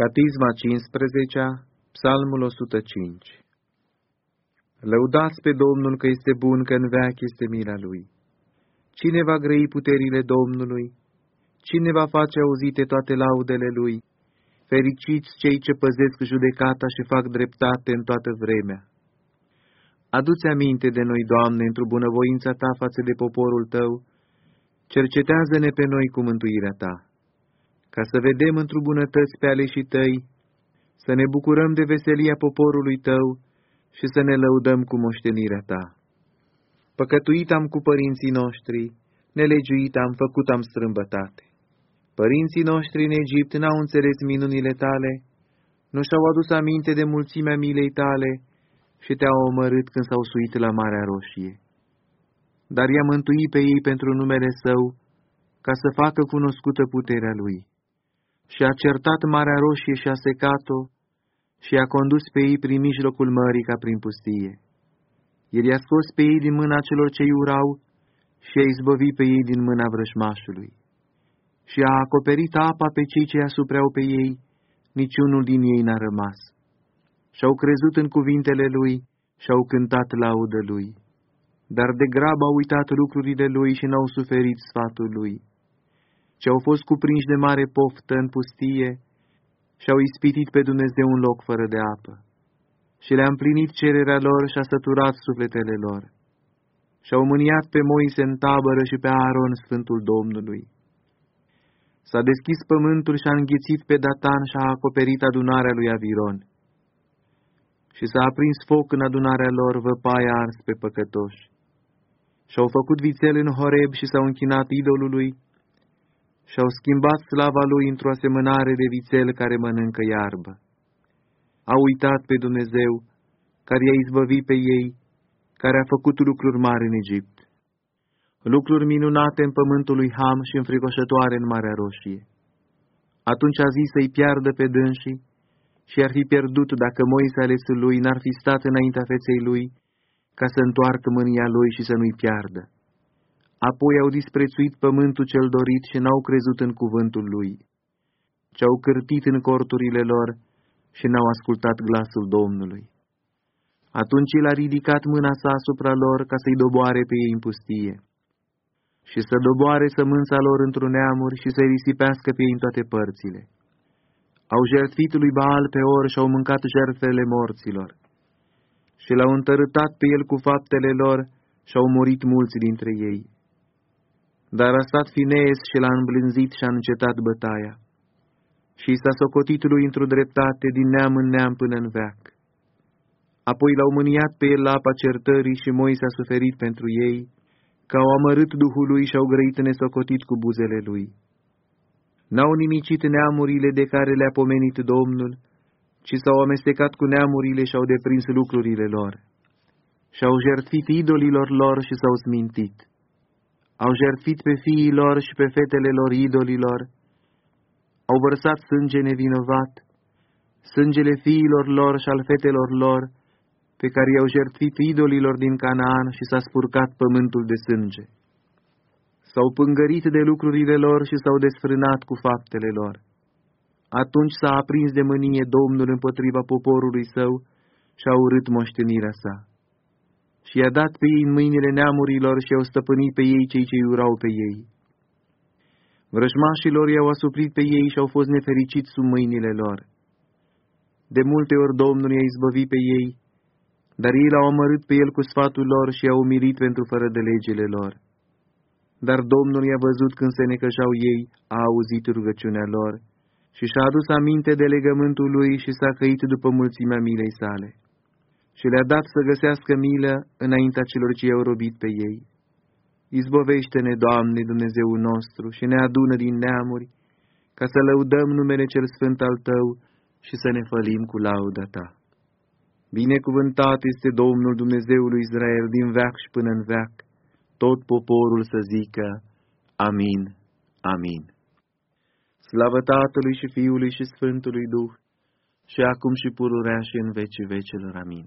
Catisma 15, Psalmul 105 Lăudați pe Domnul că este bun, că în veac este mila Lui. Cine va grăi puterile Domnului? Cine va face auzite toate laudele Lui? Fericiți cei ce păzesc judecata și fac dreptate în toată vremea. Adu-ți aminte de noi, Doamne, într-o bunăvoința Ta față de poporul Tău, cercetează-ne pe noi cu mântuirea Ta ca să vedem într-o bunătăți pe aleșii tăi, să ne bucurăm de veselia poporului tău și să ne lăudăm cu moștenirea ta. Păcătuit am cu părinții noștri, nelegiuit am făcut am strâmbătate. Părinții noștri în Egipt n-au înțeles minunile tale, nu și-au adus aminte de mulțimea milei tale și te-au omărât când s-au suit la Marea Roșie. Dar i-a mântuit pe ei pentru numele Său, ca să facă cunoscută puterea Lui și a certat Marea Roșie și a secat-o și a condus pe ei prin mijlocul mării ca prin pustie. El i-a scos pe ei din mâna celor ce urau și a izbăvit pe ei din mâna vrășmașului. Și a acoperit apa pe cei ce asupreau pe ei, niciunul din ei n-a rămas. Și-au crezut în cuvintele lui și-au cântat laudă lui. Dar de grab au uitat lucrurile lui și n-au suferit sfatul lui ce au fost cuprinși de mare poftă în pustie și au ispitit pe Dumnezeu un loc fără de apă. Și le-a împlinit cererea lor și a săturat sufletele lor. Și-au mâniat pe Moise în tabără și pe Aaron, Sfântul Domnului. S-a deschis pământul și a înghițit pe Datan și a acoperit adunarea lui Aviron. Și s-a aprins foc în adunarea lor, văpaia ars pe păcătoși. Și-au făcut vițel în Horeb și s-au închinat idolului, și-au schimbat slava lui într-o asemănare de vițel care mănâncă iarbă. Au uitat pe Dumnezeu, care i-a izbăvit pe ei, care a făcut lucruri mari în Egipt, lucruri minunate în pământul lui Ham și înfricoșătoare în Marea Roșie. Atunci a zis să-i piardă pe dânsii și ar fi pierdut dacă Moise alesul lui n-ar fi stat înaintea feței lui, ca să întoarcă mânia lui și să nu-i piardă. Apoi au disprețuit pământul cel dorit și n-au crezut în cuvântul lui. Ce-au cârtit în corturile lor și n-au ascultat glasul Domnului. Atunci el a ridicat mâna sa asupra lor ca să-i doboare pe ei în pustie și să doboare sămânța lor într-un neamuri și să-i risipească pe ei în toate părțile. Au jertfit lui Baal pe or și au mâncat jertfele morților și l-au întărâtat pe el cu faptele lor și au murit mulți dintre ei. Dar a stat Finees și l-a îmblânzit și a încetat bătaia. Și s-a socotit lui într-o dreptate din neam în neam până în veac. Apoi l-au mâniat pe el la apa certării și Moise a suferit pentru ei, că au amărât Duhul lui și au grăit nesocotit cu buzele lui. N-au nimicit neamurile de care le-a pomenit Domnul, ci s-au amestecat cu neamurile și au deprins lucrurile lor. Și-au jertfit idolilor lor și s-au smintit au jertfit pe fiii lor și pe fetele lor idolilor, au vărsat sânge nevinovat, sângele fiilor lor și al fetelor lor, pe care i-au jertfit idolilor din Canaan și s-a spurcat pământul de sânge. S-au pângărit de lucrurile lor și s-au desfrânat cu faptele lor. Atunci s-a aprins de mânie Domnul împotriva poporului său și a urât moștenirea sa și i-a dat pe ei în mâinile neamurilor și au stăpânit pe ei cei ce iurau pe ei. Vrăjmașilor i-au asuprit pe ei și au fost nefericiți sub mâinile lor. De multe ori Domnul i-a izbăvit pe ei, dar ei l-au omorât pe el cu sfatul lor și i-au umilit pentru fără de legile lor. Dar Domnul i-a văzut când se necăjau ei, a auzit rugăciunea lor și și-a adus aminte de legământul lui și s-a căit după mulțimea milei sale și le-a dat să găsească milă înaintea celor ce i-au robit pe ei. Izbovește-ne, Doamne, Dumnezeul nostru, și ne adună din neamuri, ca să lăudăm numele cel sfânt al Tău și să ne fălim cu lauda Ta. Binecuvântat este Domnul Dumnezeul Israel din veac și până în veac, tot poporul să zică, Amin, Amin. Slavă Tatălui și Fiului și Sfântului Duh, și acum și pururea și în vecii vecelor. Amin.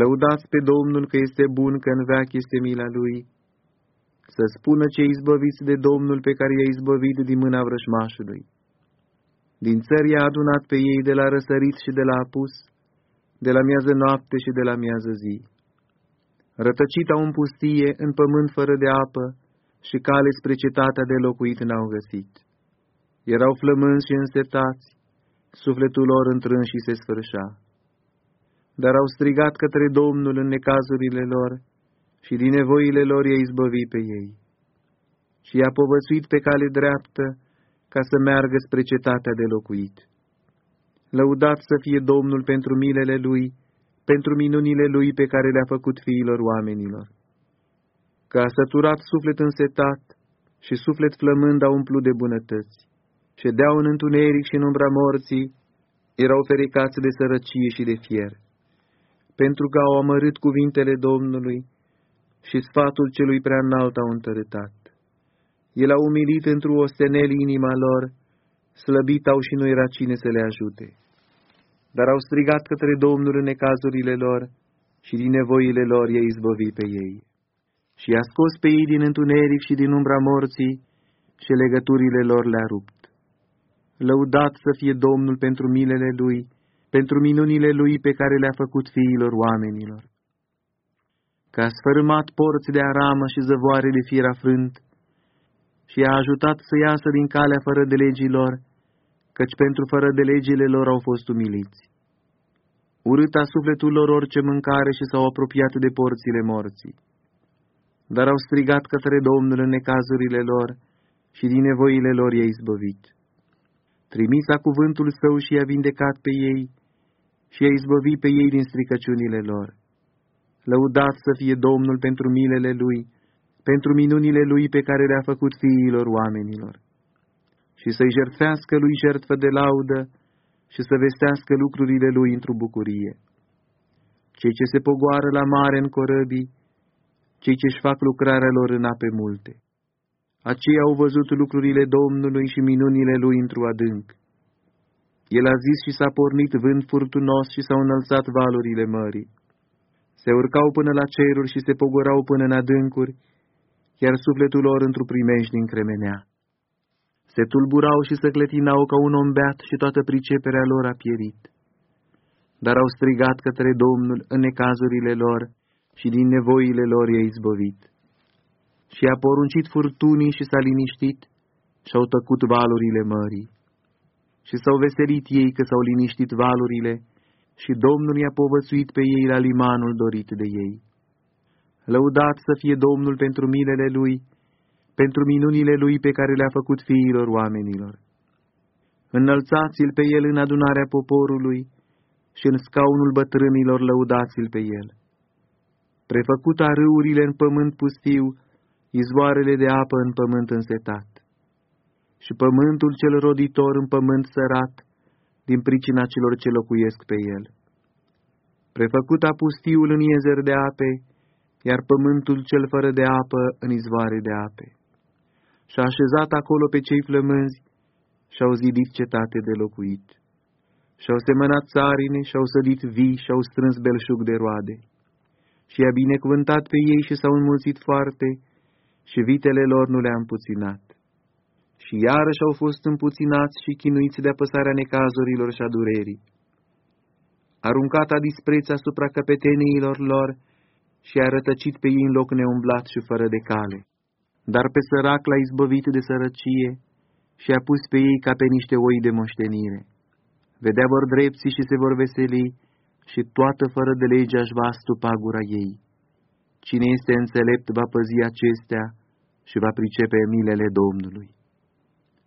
Lăudați pe Domnul că este bun, că în veac este mila Lui. Să spună ce izbăviți de Domnul pe care i-a izbăvit din mâna vrășmașului. Din țări i-a adunat pe ei de la răsărit și de la apus, de la miază noapte și de la miază zi. Rătăcit au în pustie, în pământ fără de apă, și cale spre cetatea de locuit n-au găsit. Erau flămânzi și însetați, sufletul lor întrân și se sfârșea dar au strigat către Domnul în necazurile lor și din nevoile lor i-a izbăvit pe ei. Și i-a povățuit pe cale dreaptă ca să meargă spre cetatea de locuit. Lăudat să fie Domnul pentru milele Lui, pentru minunile Lui pe care le-a făcut fiilor oamenilor. Că a săturat suflet însetat și suflet flămând a umplut de bunătăți. Ședeau în întuneric și în umbra morții, erau fericați de sărăcie și de fier pentru că au amărât cuvintele Domnului și sfatul celui prea înalt au întărâtat. El a umilit într-o ostenel inima lor, slăbit au și nu era cine să le ajute. Dar au strigat către Domnul în necazurile lor și din nevoile lor i-a izbăvit pe ei. Și i-a scos pe ei din întuneric și din umbra morții și legăturile lor le-a rupt. Lăudat să fie Domnul pentru milele Lui, pentru minunile lui pe care le-a făcut fiilor oamenilor. Că a sfărâmat porți de aramă și zăvoare de fier afrânt și a ajutat să iasă din calea fără de legilor, căci pentru fără de legile lor au fost umiliți. Urâta sufletul lor orice mâncare și s-au apropiat de porțile morții. Dar au strigat către Domnul în necazurile lor și din nevoile lor i-a izbăvit. Trimisa cuvântul său și i-a vindecat pe ei, și a izbăvit pe ei din stricăciunile lor. Lăudat să fie Domnul pentru milele Lui, pentru minunile Lui pe care le-a făcut fiilor oamenilor. Și să-i jertfească Lui jertfă de laudă și să vestească lucrurile Lui într-o bucurie. Cei ce se pogoară la mare în corăbii, cei ce-și fac lucrarea lor în ape multe. Aceia au văzut lucrurile Domnului și minunile Lui într-o adânc el a zis și s-a pornit vânt furtunos și s-au înălțat valurile mării. Se urcau până la ceruri și se pogorau până în adâncuri, iar sufletul lor într-o din cremenea. Se tulburau și se clătinau ca un om beat și toată priceperea lor a pierit. Dar au strigat către Domnul în necazurile lor și din nevoile lor i-a izbăvit. Și a poruncit furtunii și s-a liniștit și-au tăcut valurile mării și s-au veselit ei că s-au liniștit valurile și Domnul i-a povățuit pe ei la limanul dorit de ei. Lăudat să fie Domnul pentru milele Lui, pentru minunile Lui pe care le-a făcut fiilor oamenilor. Înălțați-l pe El în adunarea poporului și în scaunul bătrânilor lăudați-l pe El. Prefăcut a râurile în pământ pustiu, izvoarele de apă în pământ însetat și pământul cel roditor în pământ sărat, din pricina celor ce locuiesc pe el. Prefăcut a pustiul în iezer de ape, iar pământul cel fără de apă în izvoare de ape. Și-a așezat acolo pe cei flămânzi și-au zidit cetate de locuit. Și-au semănat țarine, și-au sădit vii, și-au strâns belșug de roade. Și i-a binecuvântat pe ei și s-au înmulțit foarte, și vitele lor nu le-a împuținat și iarăși au fost împuținați și chinuiți de apăsarea necazurilor și a durerii. Aruncat a dispreț asupra căpeteniilor lor și a rătăcit pe ei în loc neumblat și fără de cale. Dar pe sărac l-a izbăvit de sărăcie și a pus pe ei ca pe niște oi de moștenire. vedea vor drepții și se vor veseli, și toată fără de legea își va stupa gura ei. Cine este înțelept va păzi acestea și va pricepe milele Domnului.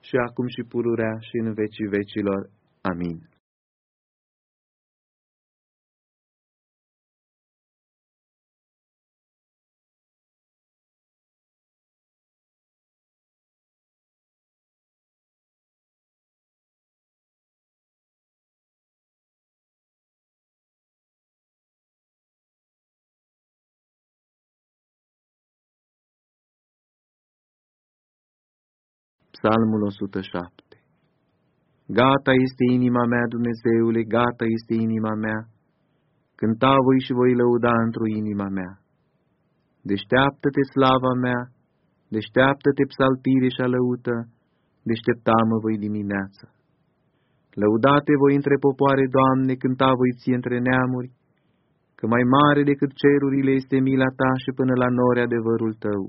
și acum și pururea și în vecii vecilor. Amin. Psalmul 107 Gata este inima mea, Dumnezeule, gata este inima mea, cânta voi și voi lăuda într-o inima mea. Deșteaptă-te, slava mea, deșteaptă-te, psaltire și alăută, deștepta-mă voi dimineața. Lăudate voi între popoare, Doamne, cânta voi ție între neamuri, că mai mare decât cerurile este mila ta și până la nori adevărul tău.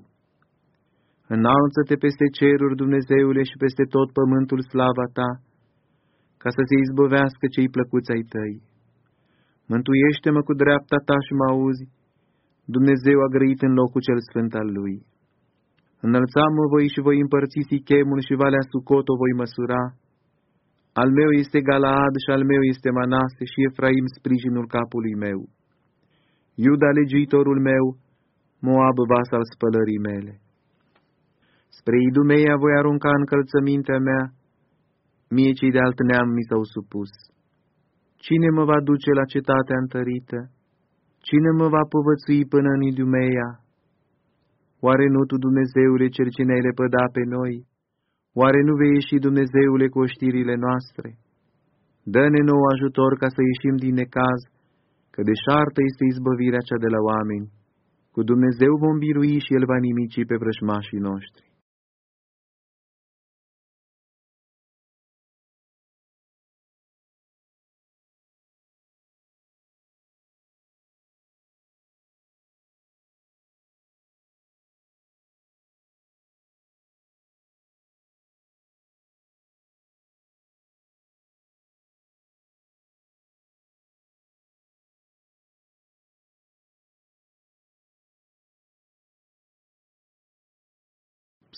Înalță-te peste ceruri, Dumnezeule, și peste tot pământul slava ta, ca să se izbăvească cei plăcuți ai tăi. Mântuiește-mă cu dreapta ta și mă auzi, Dumnezeu a grăit în locul cel sfânt al lui. Înălțam-mă voi și voi împărți Sichemul și Valea Sucot o voi măsura. Al meu este Galaad și al meu este Manase și Efraim sprijinul capului meu. Iuda legiuitorul meu, Moab vas al spălării mele. Spre Idumeia voi arunca încălțămintea mea, mie cei de alt neam mi s-au supus. Cine mă va duce la cetatea întărită? Cine mă va povățui până în Idumeia? Oare nu Tu, Dumnezeule, cel ce ne-ai lepăda pe noi? Oare nu vei ieși, Dumnezeule, cu oștirile noastre? Dă-ne nou ajutor ca să ieșim din necaz, că deșartă este izbăvirea cea de la oameni. Cu Dumnezeu vom birui și El va nimici pe vrășmașii noștri.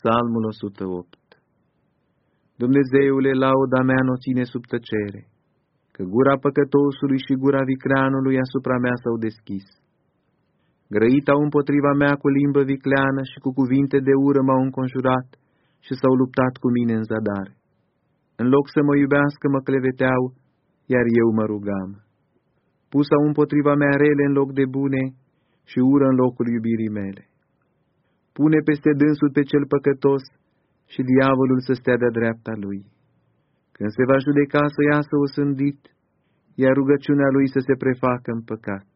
Psalmul 108 Dumnezeule, lauda mea nu ține sub tăcere, că gura păcătosului și gura vicleanului asupra mea s-au deschis. Grăit au împotriva mea cu limbă vicleană și cu cuvinte de ură m-au înconjurat și s-au luptat cu mine în zadar. În loc să mă iubească, mă cleveteau, iar eu mă rugam. Pusau împotriva mea rele în loc de bune și ură în locul iubirii mele pune peste dânsul pe cel păcătos și diavolul să stea de-a dreapta lui. Când se va judeca să iasă o sândit, iar rugăciunea lui să se prefacă în păcat.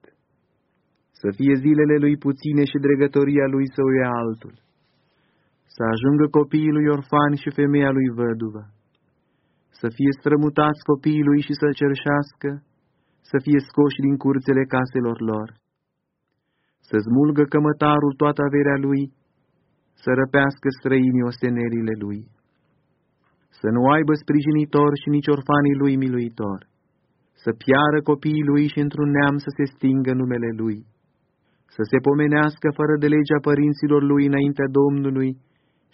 Să fie zilele lui puține și dregătoria lui să o ia altul. Să ajungă copiii lui orfani și femeia lui văduvă. Să fie strămutați copiii lui și să cerșească, să fie scoși din curțele caselor lor. Să smulgă cămătarul toată averea lui să răpească străinii ostenerile lui, să nu aibă sprijinitor și nici orfanii lui miluitor, să piară copiii lui și într-un neam să se stingă numele lui, să se pomenească fără de legea părinților lui înaintea Domnului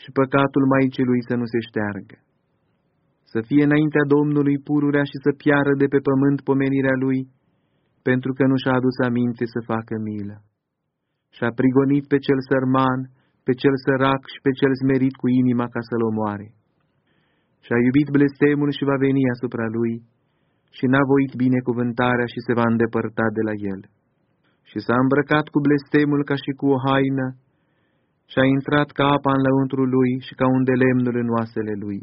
și păcatul Maicii lui să nu se șteargă. Să fie înaintea Domnului pururea și să piară de pe pământ pomenirea lui, pentru că nu și-a adus aminte să facă milă. Și-a prigonit pe cel sărman, pe cel sărac și pe cel smerit cu inima ca să-l omoare. Și a iubit blestemul și va veni asupra lui, și n-a voit binecuvântarea și se va îndepărta de la el. Și s-a îmbrăcat cu blestemul ca și cu o haină, și a intrat ca apa în lăuntru lui și ca un de lemnul în oasele lui.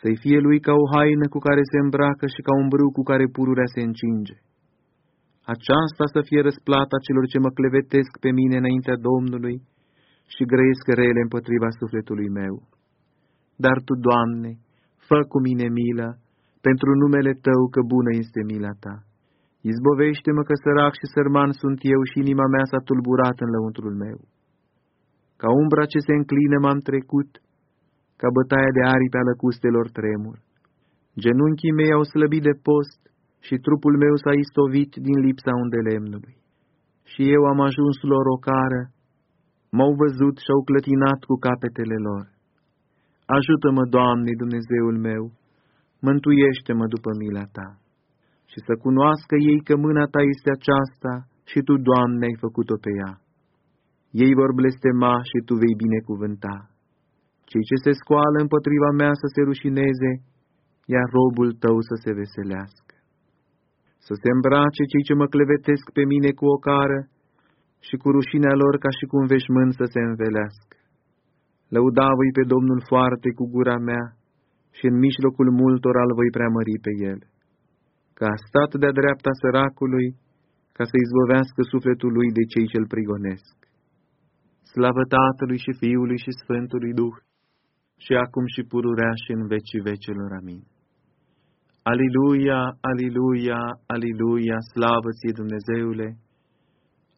să-i fie lui ca o haină cu care se îmbracă și ca un brâu cu care pururea se încinge. Aceasta să fie răsplata celor ce mă clevetesc pe mine înaintea Domnului și grăiesc rele împotriva sufletului meu. Dar Tu, Doamne, fă cu mine milă, pentru numele Tău că bună este mila Ta. Izbovește-mă că sărac și sărman sunt eu și inima mea s-a tulburat în lăuntrul meu. Ca umbra ce se înclină m-am trecut, ca bătaia de aripi a lăcustelor tremur. Genunchii mei au slăbit de post și trupul meu s-a istovit din lipsa undelemnului. Și eu am ajuns lor o cară, m-au văzut și au clătinat cu capetele lor. Ajută-mă, Doamne, Dumnezeul meu, mântuiește-mă după mila Ta. Și să cunoască ei că mâna Ta este aceasta și Tu, Doamne, ai făcut-o pe ea. Ei vor blestema și Tu vei binecuvânta. Cei ce se scoală împotriva mea să se rușineze, iar robul Tău să se veselească. Să se îmbrace cei ce mă clevetesc pe mine cu o cară și cu rușinea lor ca și cu un veșmânt să se învelească. Lăuda voi pe Domnul foarte cu gura mea și în mijlocul multor al voi preamări pe el, că a stat de-a dreapta săracului ca să izbovească sufletul lui de cei ce-l prigonesc. Slavă Tatălui și Fiului și Sfântului Duh, și acum și pururea și în vecii vecelor. Amin. Aliluia, aliluia, aliluia, slavă ție Dumnezeule!